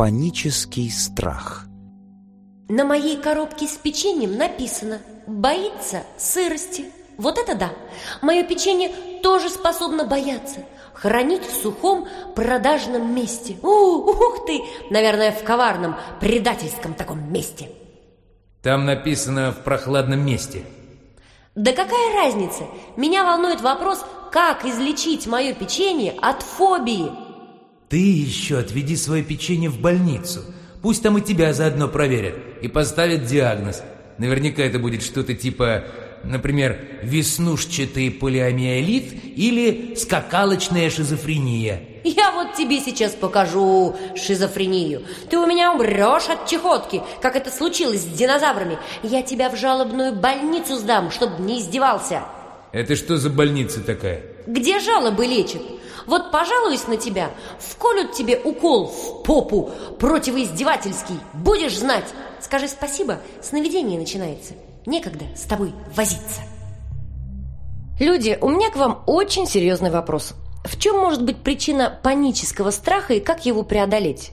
панический страх. На моей коробке с печеньем написано «Боится сырости». Вот это да! Мое печенье тоже способно бояться. Хранить в сухом продажном месте. У, ух ты! Наверное, в коварном, предательском таком месте. Там написано «в прохладном месте». Да какая разница? Меня волнует вопрос, как излечить мое печенье от фобии. Ты еще отведи свое печенье в больницу. Пусть там и тебя заодно проверят и поставят диагноз. Наверняка это будет что-то типа, например, веснушчатый полиомиелит или скакалочная шизофрения. Я вот тебе сейчас покажу шизофрению. Ты у меня умрешь от чехотки, как это случилось с динозаврами. Я тебя в жалобную больницу сдам, чтобы не издевался. Это что за больница такая? Где жалобы лечат? Вот пожалуюсь на тебя, вколют тебе укол в попу противоиздевательский. Будешь знать. Скажи спасибо, сновидение начинается. Некогда с тобой возиться. Люди, у меня к вам очень серьезный вопрос. В чем может быть причина панического страха и как его преодолеть?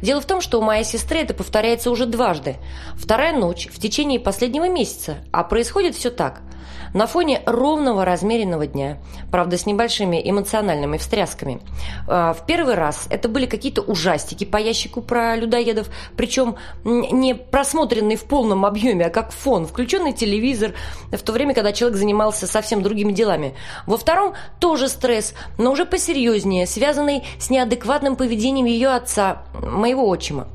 Дело в том, что у моей сестры это повторяется уже дважды. Вторая ночь в течение последнего месяца, а происходит все так – на фоне ровного размеренного дня, правда, с небольшими эмоциональными встрясками. Э, в первый раз это были какие-то ужастики по ящику про людоедов, причем не просмотренные в полном объеме, а как фон, включенный телевизор, в то время, когда человек занимался совсем другими делами. Во втором тоже стресс, но уже посерьезнее, связанный с неадекватным поведением ее отца, моего отчима.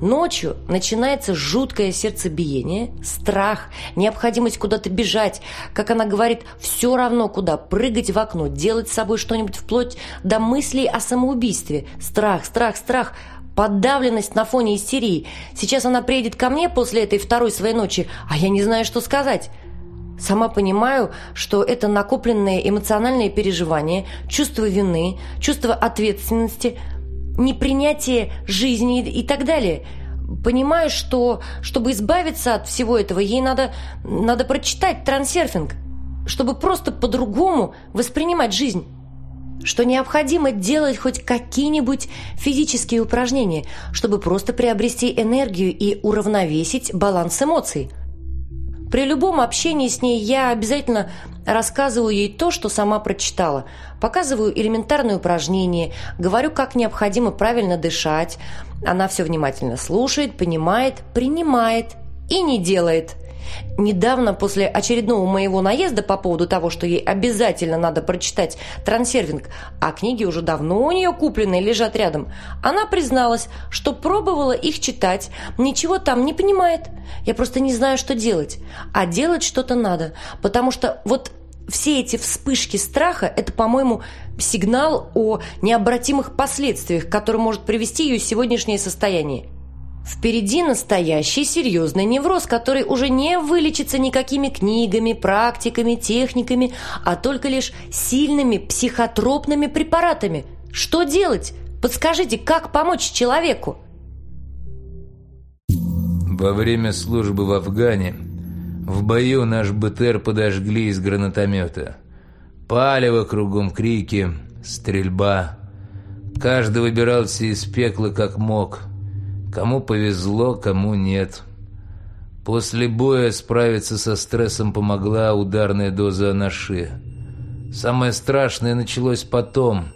Ночью начинается жуткое сердцебиение, страх, необходимость куда-то бежать, как она говорит, все равно куда, прыгать в окно, делать с собой что-нибудь вплоть до мыслей о самоубийстве. Страх, страх, страх, подавленность на фоне истерии. Сейчас она приедет ко мне после этой второй своей ночи, а я не знаю, что сказать. Сама понимаю, что это накопленные эмоциональные переживания, чувство вины, чувство ответственности – непринятие жизни и так далее. Понимаю, что чтобы избавиться от всего этого, ей надо, надо прочитать трансерфинг, чтобы просто по-другому воспринимать жизнь что необходимо делать хоть какие-нибудь физические упражнения, чтобы просто приобрести энергию и уравновесить баланс эмоций – при любом общении с ней я обязательно рассказываю ей то, что сама прочитала. Показываю элементарные упражнения, говорю, как необходимо правильно дышать. Она все внимательно слушает, понимает, принимает и не делает – Недавно, после очередного моего наезда по поводу того, что ей обязательно надо прочитать трансервинг, а книги уже давно у нее куплены и лежат рядом, она призналась, что пробовала их читать, ничего там не понимает. Я просто не знаю, что делать. А делать что-то надо, потому что вот все эти вспышки страха – это, по-моему, сигнал о необратимых последствиях, которые может привести ее сегодняшнее состояние. Впереди настоящий серьезный невроз, который уже не вылечится никакими книгами, практиками, техниками, а только лишь сильными психотропными препаратами. Что делать? Подскажите, как помочь человеку? Во время службы в Афгане в бою наш БТР подожгли из гранатомета. Палево кругом крики, стрельба. Каждый выбирался из пекла как мог – Кому повезло, кому нет. После боя справиться со стрессом помогла ударная доза анаши. Самое страшное началось потом.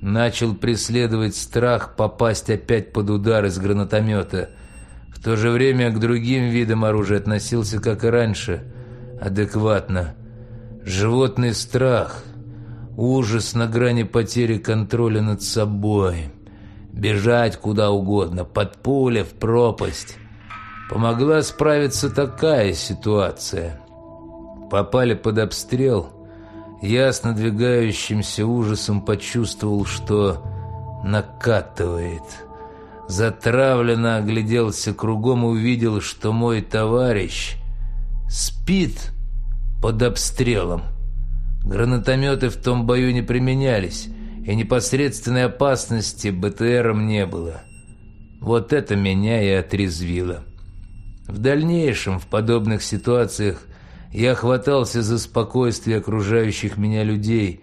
Начал преследовать страх попасть опять под удар из гранатомета. В то же время к другим видам оружия относился, как и раньше, адекватно. Животный страх, ужас на грани потери контроля над собой бежать куда угодно, под пули, в пропасть. Помогла справиться такая ситуация. Попали под обстрел. Я с надвигающимся ужасом почувствовал, что накатывает. Затравленно огляделся кругом, и увидел, что мой товарищ спит под обстрелом. Гранатометы в том бою не применялись и непосредственной опасности БТРом не было. Вот это меня и отрезвило. В дальнейшем, в подобных ситуациях, я хватался за спокойствие окружающих меня людей,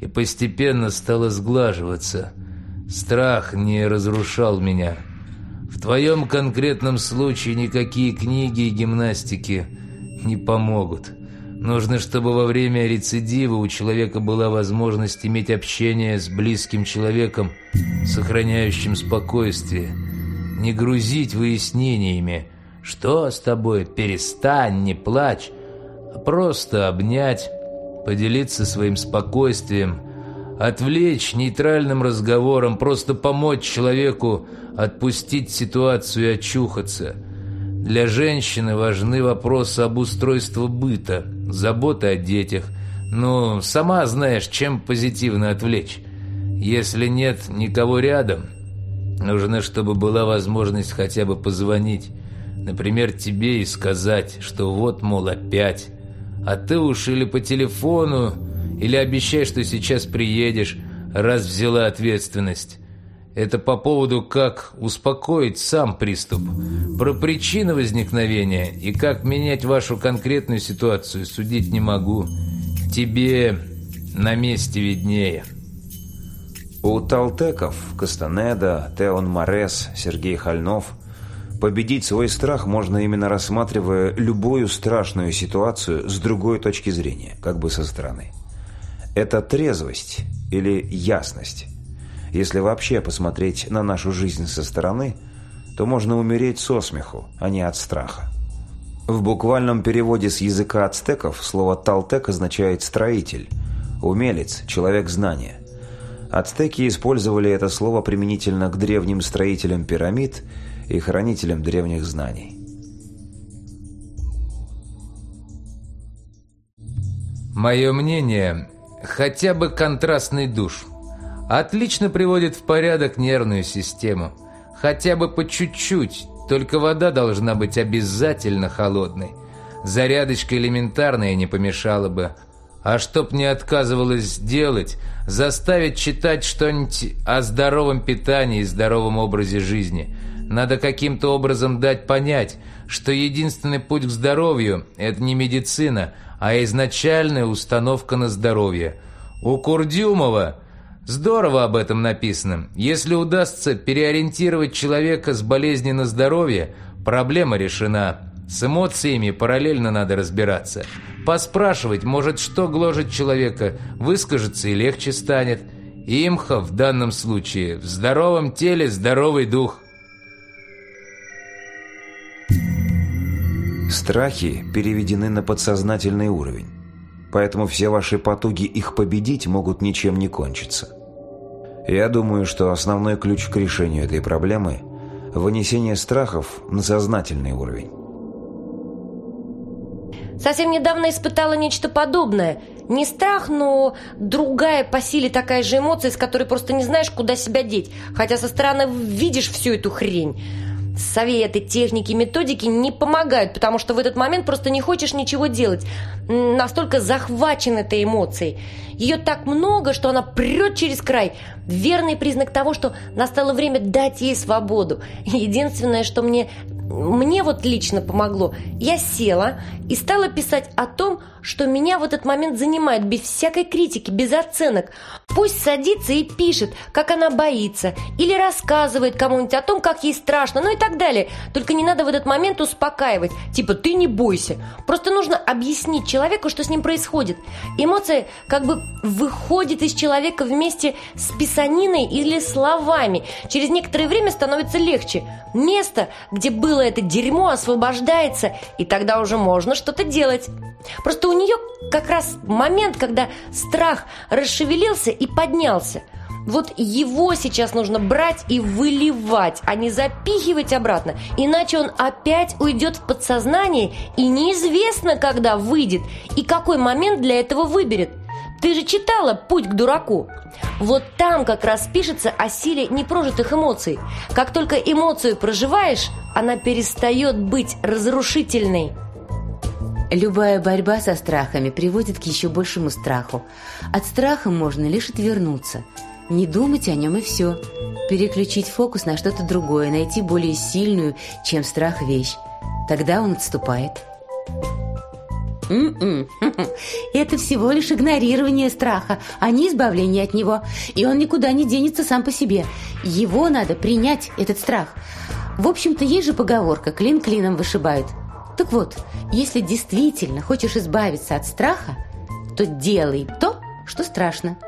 и постепенно стало сглаживаться. Страх не разрушал меня. В твоем конкретном случае никакие книги и гимнастики не помогут. Нужно, чтобы во время рецидива у человека была возможность иметь общение с близким человеком, сохраняющим спокойствие. Не грузить выяснениями, что с тобой, перестань, не плачь, а просто обнять, поделиться своим спокойствием, отвлечь нейтральным разговором, просто помочь человеку отпустить ситуацию и очухаться. Для женщины важны вопросы об устройстве быта – забота о детях. Ну, сама знаешь, чем позитивно отвлечь. Если нет никого рядом, нужно, чтобы была возможность хотя бы позвонить. Например, тебе и сказать, что вот, мол, опять. А ты уж или по телефону, или обещай, что сейчас приедешь, раз взяла ответственность. Это по поводу, как успокоить сам приступ, про причины возникновения и как менять вашу конкретную ситуацию судить не могу. Тебе на месте виднее. У Талтеков, Кастанеда, Теон Морес, Сергей Хальнов победить свой страх можно именно рассматривая любую страшную ситуацию с другой точки зрения, как бы со стороны. Это трезвость или ясность если вообще посмотреть на нашу жизнь со стороны, то можно умереть со смеху, а не от страха. В буквальном переводе с языка ацтеков слово «талтек» означает «строитель», «умелец», «человек знания». Ацтеки использовали это слово применительно к древним строителям пирамид и хранителям древних знаний. Мое мнение, хотя бы контрастный душ – Отлично приводит в порядок нервную систему. Хотя бы по чуть-чуть, только вода должна быть обязательно холодной. Зарядочка элементарная не помешала бы. А чтоб не отказывалась сделать, заставить читать что-нибудь о здоровом питании и здоровом образе жизни. Надо каким-то образом дать понять, что единственный путь к здоровью – это не медицина, а изначальная установка на здоровье. У Курдюмова Здорово об этом написано. Если удастся переориентировать человека с болезни на здоровье, проблема решена. С эмоциями параллельно надо разбираться. Поспрашивать, может, что гложет человека, выскажется и легче станет. Имха в данном случае. В здоровом теле здоровый дух. Страхи переведены на подсознательный уровень поэтому все ваши потуги их победить могут ничем не кончиться. Я думаю, что основной ключ к решению этой проблемы – вынесение страхов на сознательный уровень. Совсем недавно испытала нечто подобное. Не страх, но другая по силе такая же эмоция, с которой просто не знаешь, куда себя деть. Хотя со стороны видишь всю эту хрень советы, техники, методики не помогают, потому что в этот момент просто не хочешь ничего делать. Настолько захвачен этой эмоцией. Ее так много, что она прет через край. Верный признак того, что настало время дать ей свободу. Единственное, что мне, мне вот лично помогло, я села и стала писать о том, что меня в этот момент занимает без всякой критики, без оценок. Пусть садится и пишет, как она боится, или рассказывает кому-нибудь о том, как ей страшно, ну и так далее. Только не надо в этот момент успокаивать, типа «ты не бойся». Просто нужно объяснить человеку, что с ним происходит. Эмоция как бы выходит из человека вместе с писаниной или словами. Через некоторое время становится легче. Место, где было это дерьмо, освобождается, и тогда уже можно что-то делать. Просто у нее как раз момент, когда страх расшевелился и поднялся. Вот его сейчас нужно брать и выливать, а не запихивать обратно. Иначе он опять уйдет в подсознание, и неизвестно, когда выйдет и какой момент для этого выберет. Ты же читала «Путь к дураку». Вот там как раз пишется о силе непрожитых эмоций. Как только эмоцию проживаешь, она перестает быть разрушительной. Любая борьба со страхами приводит к еще большему страху. От страха можно лишь отвернуться, не думать о нем и все. Переключить фокус на что-то другое, найти более сильную, чем страх, вещь. Тогда он отступает. М-м. Это всего лишь игнорирование страха, а не избавление от него. И он никуда не денется сам по себе. Его надо принять, этот страх. В общем-то, есть же поговорка «клин клином вышибают». Так вот, если действительно хочешь избавиться от страха, то делай то, что страшно.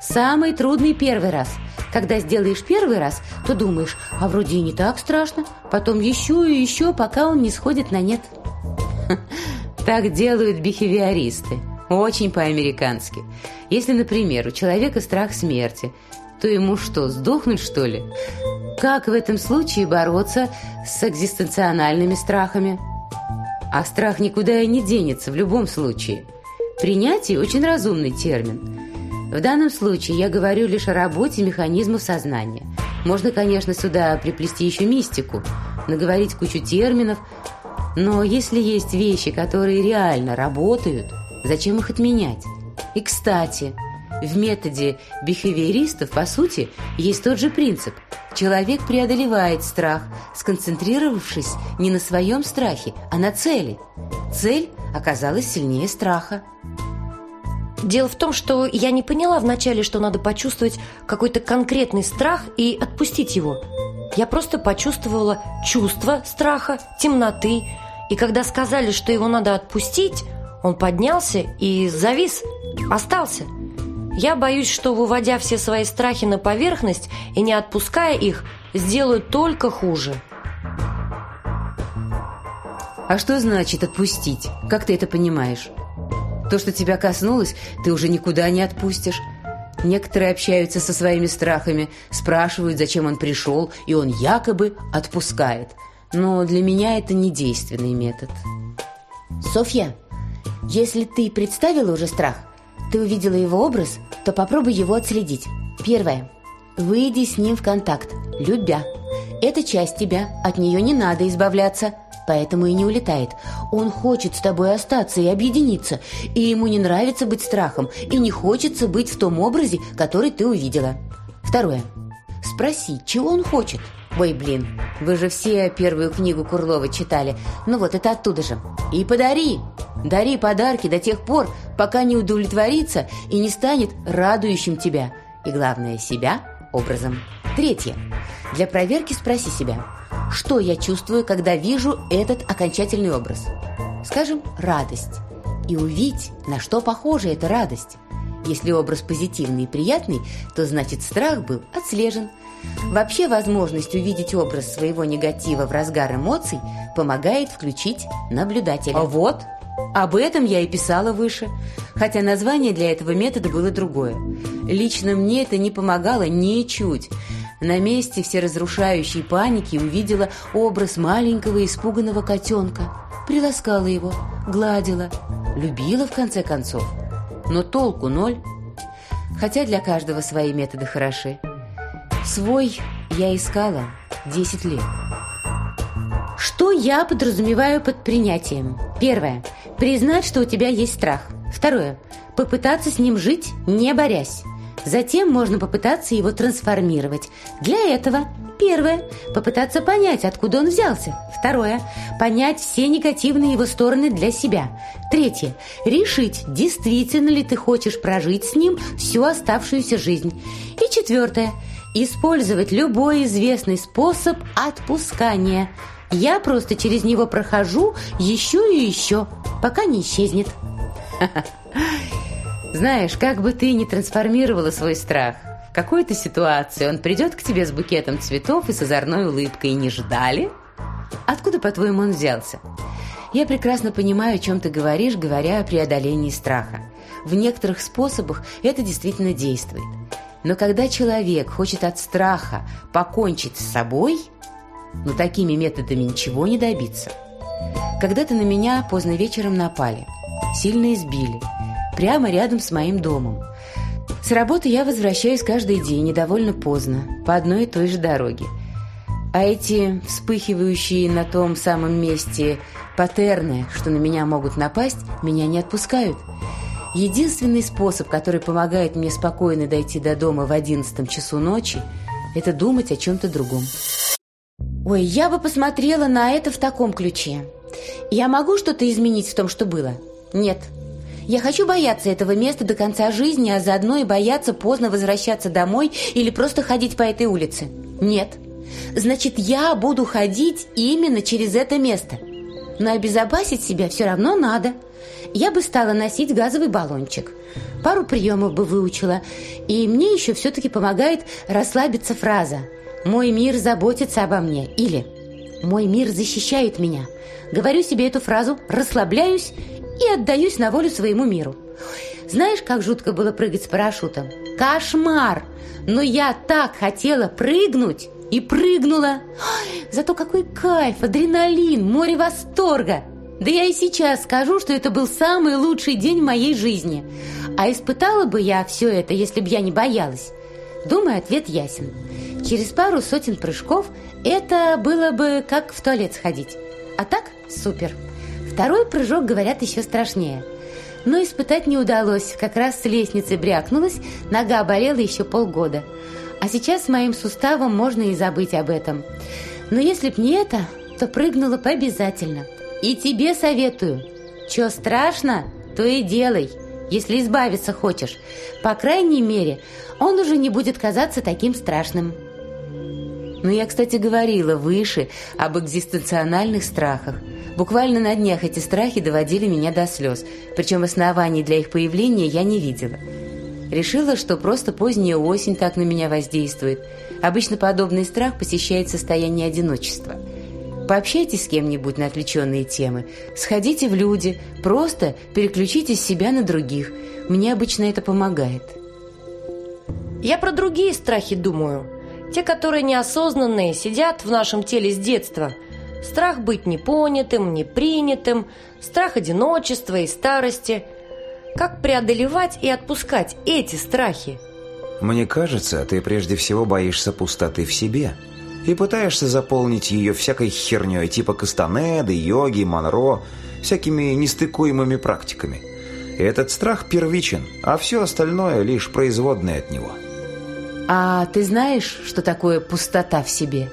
Самый трудный первый раз. Когда сделаешь первый раз, то думаешь, а вроде и не так страшно, потом еще и еще, пока он не сходит на нет. Так делают бихевиористы. Очень по-американски. Если, например, у человека страх смерти, то ему что, сдохнуть что ли? Как в этом случае бороться с экзистенциональными страхами? а страх никуда и не денется в любом случае. Принятие – очень разумный термин. В данном случае я говорю лишь о работе механизмов сознания. Можно, конечно, сюда приплести еще мистику, наговорить кучу терминов, но если есть вещи, которые реально работают, зачем их отменять? И, кстати, в методе бихевиористов, по сути, есть тот же принцип. Человек преодолевает страх, сконцентрировавшись не на своем страхе, а на цели. Цель оказалась сильнее страха. Дело в том, что я не поняла вначале, что надо почувствовать какой-то конкретный страх и отпустить его. Я просто почувствовала чувство страха, темноты. И когда сказали, что его надо отпустить, он поднялся и завис, остался – я боюсь, что выводя все свои страхи на поверхность и не отпуская их, сделаю только хуже. А что значит отпустить? Как ты это понимаешь? То, что тебя коснулось, ты уже никуда не отпустишь. Некоторые общаются со своими страхами, спрашивают, зачем он пришел, и он якобы отпускает. Но для меня это не действенный метод. Софья, если ты представила уже страх – ты увидела его образ, то попробуй его отследить. Первое. Выйди с ним в контакт, любя. Это часть тебя, от нее не надо избавляться, поэтому и не улетает. Он хочет с тобой остаться и объединиться, и ему не нравится быть страхом, и не хочется быть в том образе, который ты увидела. Второе. Спроси, чего он хочет – Ой, блин, вы же все первую книгу Курлова читали. Ну вот, это оттуда же. И подари. Дари подарки до тех пор, пока не удовлетворится и не станет радующим тебя. И главное, себя образом. Третье. Для проверки спроси себя, что я чувствую, когда вижу этот окончательный образ? Скажем, радость. И увидеть, на что похожа эта радость. Если образ позитивный и приятный, то значит страх был отслежен – Вообще возможность увидеть образ своего негатива в разгар эмоций помогает включить наблюдателя. А вот, об этом я и писала выше, хотя название для этого метода было другое. Лично мне это не помогало ничуть. На месте всеразрушающей паники увидела образ маленького испуганного котенка. Приласкала его, гладила, любила в конце концов. Но толку ноль. Хотя для каждого свои методы хороши. Свой я искала 10 лет. Что я подразумеваю под принятием? Первое. Признать, что у тебя есть страх. Второе. Попытаться с ним жить, не борясь. Затем можно попытаться его трансформировать. Для этого первое – попытаться понять, откуда он взялся. Второе – понять все негативные его стороны для себя. Третье – решить, действительно ли ты хочешь прожить с ним всю оставшуюся жизнь. И четвертое – использовать любой известный способ отпускания. Я просто через него прохожу еще и еще, пока не исчезнет. Знаешь, как бы ты ни трансформировала свой страх, в какой-то ситуации он придет к тебе с букетом цветов и с озорной улыбкой. Не ждали? Откуда, по-твоему, он взялся? Я прекрасно понимаю, о чем ты говоришь, говоря о преодолении страха. В некоторых способах это действительно действует. Но когда человек хочет от страха покончить с собой, но такими методами ничего не добиться. Когда-то на меня поздно вечером напали, сильно избили, прямо рядом с моим домом. С работы я возвращаюсь каждый день недовольно поздно, по одной и той же дороге. А эти вспыхивающие на том самом месте паттерны, что на меня могут напасть, меня не отпускают – Единственный способ, который помогает мне спокойно дойти до дома в одиннадцатом часу ночи, это думать о чем-то другом. Ой, я бы посмотрела на это в таком ключе. Я могу что-то изменить в том, что было? Нет. Я хочу бояться этого места до конца жизни, а заодно и бояться поздно возвращаться домой или просто ходить по этой улице. Нет. Значит, я буду ходить именно через это место. Но обезопасить себя все равно надо – я бы стала носить газовый баллончик. Пару приемов бы выучила. И мне еще все-таки помогает расслабиться фраза «Мой мир заботится обо мне» или «Мой мир защищает меня». Говорю себе эту фразу, расслабляюсь и отдаюсь на волю своему миру. Знаешь, как жутко было прыгать с парашютом? Кошмар! Но я так хотела прыгнуть и прыгнула. Ой, зато какой кайф, адреналин, море восторга! Да я и сейчас скажу, что это был самый лучший день моей жизни. А испытала бы я все это, если бы я не боялась? Думаю, ответ ясен. Через пару сотен прыжков это было бы как в туалет сходить. А так супер. Второй прыжок, говорят, еще страшнее. Но испытать не удалось. Как раз с лестницы брякнулась, нога болела еще полгода. А сейчас с моим суставом можно и забыть об этом. Но если б не это, то прыгнула бы обязательно. И тебе советую. Чё страшно, то и делай, если избавиться хочешь. По крайней мере, он уже не будет казаться таким страшным. Но я, кстати, говорила выше об экзистенциональных страхах. Буквально на днях эти страхи доводили меня до слез, причем оснований для их появления я не видела. Решила, что просто поздняя осень так на меня воздействует. Обычно подобный страх посещает состояние одиночества – Пообщайтесь с кем-нибудь на отвлеченные темы. Сходите в люди. Просто переключите себя на других. Мне обычно это помогает. Я про другие страхи думаю. Те, которые неосознанные, сидят в нашем теле с детства. Страх быть непонятым, непринятым, страх одиночества и старости. Как преодолевать и отпускать эти страхи? Мне кажется, ты прежде всего боишься пустоты в себе – и пытаешься заполнить ее всякой херней типа кастанеды, йоги, манро, всякими нестыкуемыми практиками. Этот страх первичен, а все остальное лишь производное от него. А ты знаешь, что такое пустота в себе?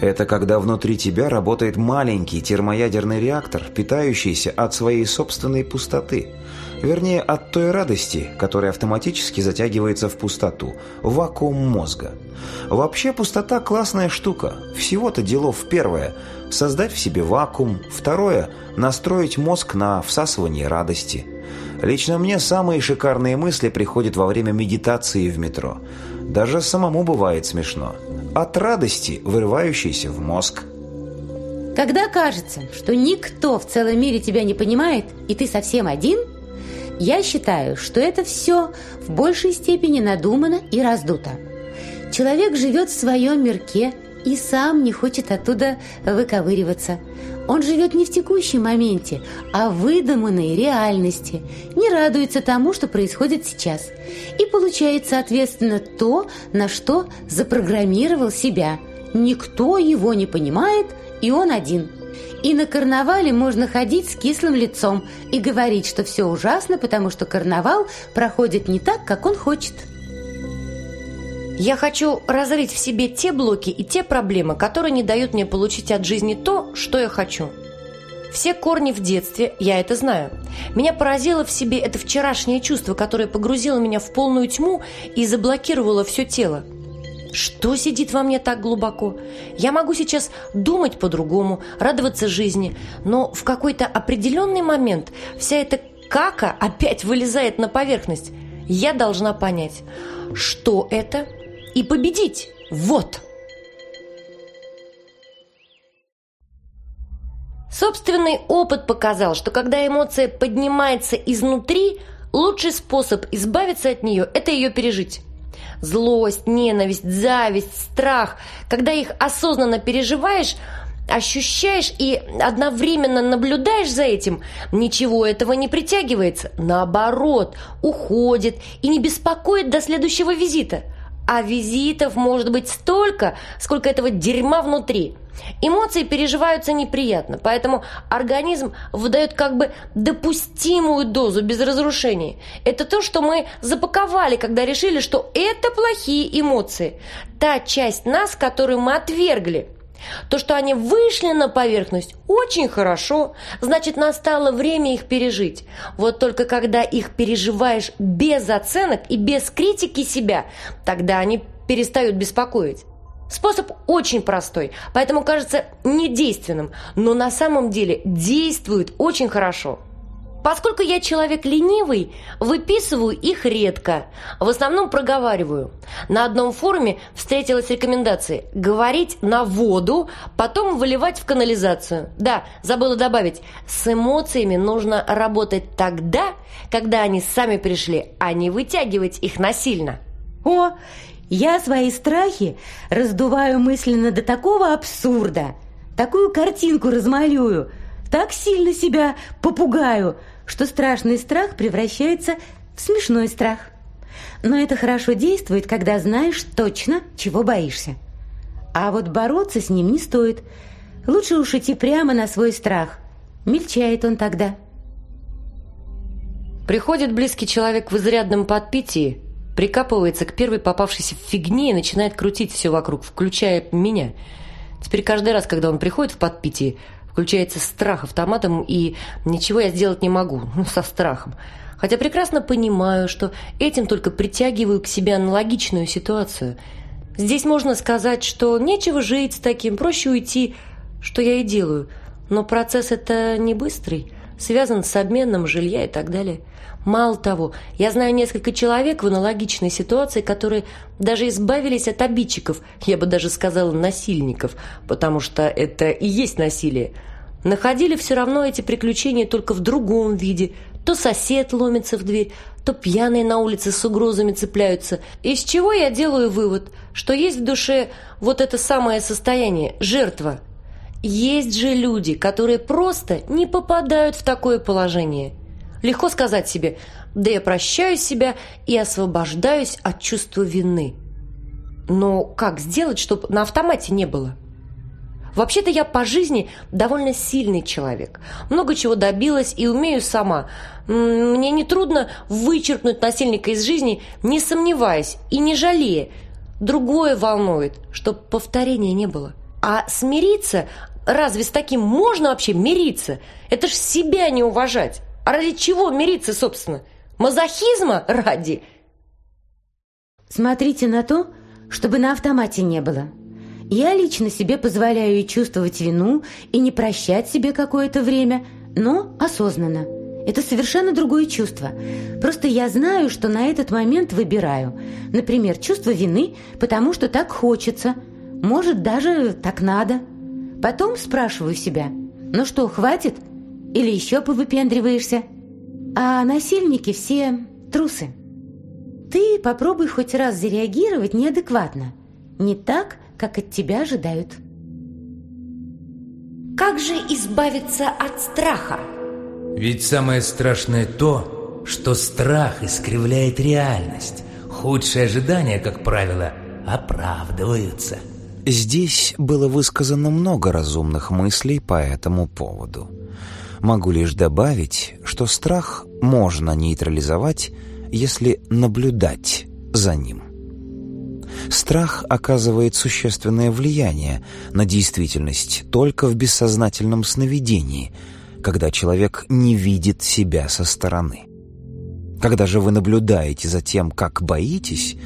Это когда внутри тебя работает маленький термоядерный реактор, питающийся от своей собственной пустоты. Вернее, от той радости, которая автоматически затягивается в пустоту, в вакуум мозга. Вообще пустота – классная штука. Всего-то делов первое – создать в себе вакуум. Второе – настроить мозг на всасывание радости. Лично мне самые шикарные мысли приходят во время медитации в метро. Даже самому бывает смешно. От радости, вырывающейся в мозг. Когда кажется, что никто в целом мире тебя не понимает, и ты совсем один – я считаю, что это все в большей степени надумано и раздуто. Человек живет в своем мирке и сам не хочет оттуда выковыриваться. Он живет не в текущем моменте, а в выдуманной реальности, не радуется тому, что происходит сейчас, и получает, соответственно, то, на что запрограммировал себя. Никто его не понимает, и он один – и на карнавале можно ходить с кислым лицом и говорить, что все ужасно, потому что карнавал проходит не так, как он хочет. Я хочу разрыть в себе те блоки и те проблемы, которые не дают мне получить от жизни то, что я хочу. Все корни в детстве, я это знаю. Меня поразило в себе это вчерашнее чувство, которое погрузило меня в полную тьму и заблокировало все тело. Что сидит во мне так глубоко? Я могу сейчас думать по-другому, радоваться жизни, но в какой-то определенный момент вся эта кака опять вылезает на поверхность. Я должна понять, что это, и победить. Вот. Собственный опыт показал, что когда эмоция поднимается изнутри, лучший способ избавиться от нее – это ее пережить злость, ненависть, зависть, страх, когда их осознанно переживаешь, ощущаешь и одновременно наблюдаешь за этим, ничего этого не притягивается. Наоборот, уходит и не беспокоит до следующего визита – а визитов может быть столько, сколько этого дерьма внутри. Эмоции переживаются неприятно, поэтому организм выдает как бы допустимую дозу без разрушений. Это то, что мы запаковали, когда решили, что это плохие эмоции. Та часть нас, которую мы отвергли – то, что они вышли на поверхность, очень хорошо. Значит, настало время их пережить. Вот только когда их переживаешь без оценок и без критики себя, тогда они перестают беспокоить. Способ очень простой, поэтому кажется недейственным, но на самом деле действует очень хорошо. Поскольку я человек ленивый, выписываю их редко. В основном проговариваю. На одном форуме встретилась рекомендация говорить на воду, потом выливать в канализацию. Да, забыла добавить, с эмоциями нужно работать тогда, когда они сами пришли, а не вытягивать их насильно. О, я свои страхи раздуваю мысленно до такого абсурда. Такую картинку размалюю – так сильно себя попугаю, что страшный страх превращается в смешной страх. Но это хорошо действует, когда знаешь точно, чего боишься. А вот бороться с ним не стоит. Лучше уж идти прямо на свой страх. Мельчает он тогда. Приходит близкий человек в изрядном подпитии, прикапывается к первой попавшейся фигне и начинает крутить все вокруг, включая меня. Теперь каждый раз, когда он приходит в подпитии, включается страх автоматом, и ничего я сделать не могу, ну, со страхом. Хотя прекрасно понимаю, что этим только притягиваю к себе аналогичную ситуацию. Здесь можно сказать, что нечего жить с таким, проще уйти, что я и делаю. Но процесс это не быстрый связан с обменом жилья и так далее. Мало того, я знаю несколько человек в аналогичной ситуации, которые даже избавились от обидчиков, я бы даже сказала насильников, потому что это и есть насилие. Находили все равно эти приключения только в другом виде. То сосед ломится в дверь, то пьяные на улице с угрозами цепляются. Из чего я делаю вывод, что есть в душе вот это самое состояние – жертва – есть же люди, которые просто не попадают в такое положение. Легко сказать себе «да я прощаю себя и освобождаюсь от чувства вины». Но как сделать, чтобы на автомате не было? Вообще-то я по жизни довольно сильный человек. Много чего добилась и умею сама. Мне не трудно вычеркнуть насильника из жизни, не сомневаясь и не жалея. Другое волнует, чтобы повторения не было. А смириться Разве с таким можно вообще мириться? Это ж себя не уважать. А ради чего мириться, собственно? Мазохизма ради? Смотрите на то, чтобы на автомате не было. Я лично себе позволяю чувствовать вину, и не прощать себе какое-то время, но осознанно. Это совершенно другое чувство. Просто я знаю, что на этот момент выбираю. Например, чувство вины, потому что так хочется. Может, даже так надо. Потом спрашиваю себя, ну что, хватит? Или еще повыпендриваешься? А насильники все трусы. Ты попробуй хоть раз зареагировать неадекватно. Не так, как от тебя ожидают. Как же избавиться от страха? Ведь самое страшное то, что страх искривляет реальность. Худшие ожидания, как правило, оправдываются. Здесь было высказано много разумных мыслей по этому поводу. Могу лишь добавить, что страх можно нейтрализовать, если наблюдать за ним. Страх оказывает существенное влияние на действительность только в бессознательном сновидении, когда человек не видит себя со стороны. Когда же вы наблюдаете за тем, как боитесь,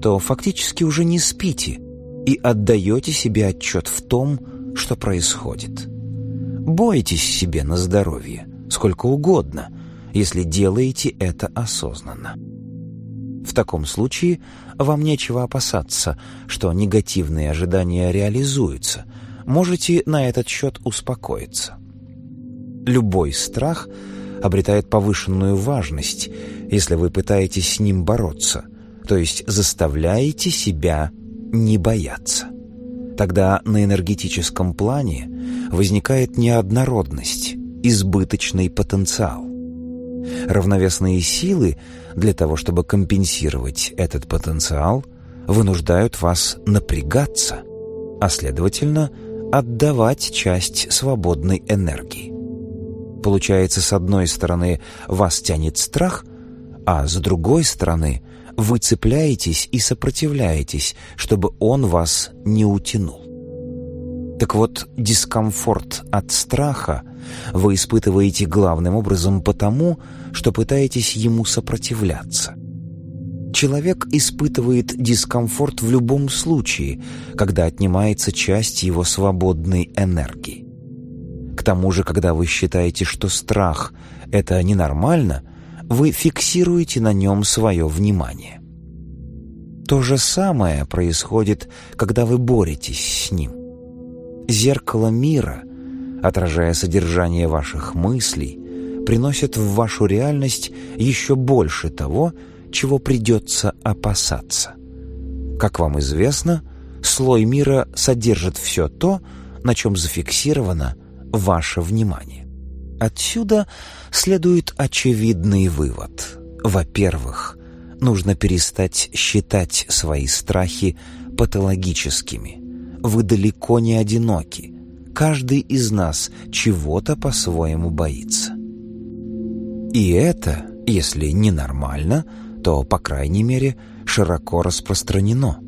то фактически уже не спите, и отдаете себе отчет в том, что происходит. Бойтесь себе на здоровье, сколько угодно, если делаете это осознанно. В таком случае вам нечего опасаться, что негативные ожидания реализуются. Можете на этот счет успокоиться. Любой страх обретает повышенную важность, если вы пытаетесь с ним бороться, то есть заставляете себя не бояться. Тогда на энергетическом плане возникает неоднородность, избыточный потенциал. Равновесные силы для того, чтобы компенсировать этот потенциал, вынуждают вас напрягаться, а следовательно отдавать часть свободной энергии. Получается, с одной стороны вас тянет страх, а с другой стороны – вы цепляетесь и сопротивляетесь, чтобы он вас не утянул. Так вот, дискомфорт от страха вы испытываете главным образом потому, что пытаетесь ему сопротивляться. Человек испытывает дискомфорт в любом случае, когда отнимается часть его свободной энергии. К тому же, когда вы считаете, что страх – это ненормально – вы фиксируете на нем свое внимание. То же самое происходит, когда вы боретесь с ним. Зеркало мира, отражая содержание ваших мыслей, приносит в вашу реальность еще больше того, чего придется опасаться. Как вам известно, слой мира содержит все то, на чем зафиксировано ваше внимание. Отсюда следует очевидный вывод. Во-первых, нужно перестать считать свои страхи патологическими. Вы далеко не одиноки. Каждый из нас чего-то по-своему боится. И это, если не нормально, то, по крайней мере, широко распространено.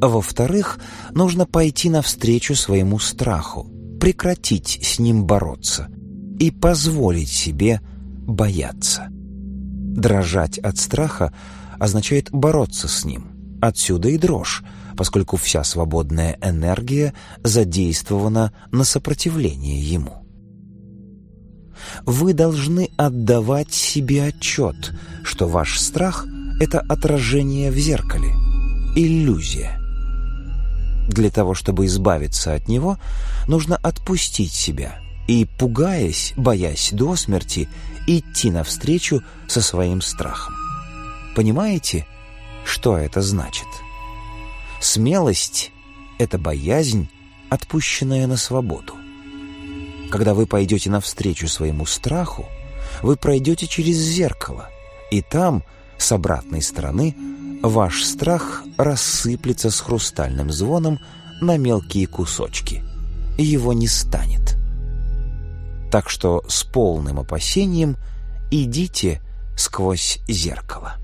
Во-вторых, нужно пойти навстречу своему страху, прекратить с ним бороться – и позволить себе бояться. Дрожать от страха означает бороться с ним. Отсюда и дрожь, поскольку вся свободная энергия задействована на сопротивление ему. Вы должны отдавать себе отчет, что ваш страх — это отражение в зеркале, иллюзия. Для того, чтобы избавиться от него, нужно отпустить себя — и, пугаясь, боясь до смерти, идти навстречу со своим страхом. Понимаете, что это значит? Смелость — это боязнь, отпущенная на свободу. Когда вы пойдете навстречу своему страху, вы пройдете через зеркало, и там, с обратной стороны, ваш страх рассыплется с хрустальным звоном на мелкие кусочки. Его не станет. Так что с полным опасением идите сквозь зеркало.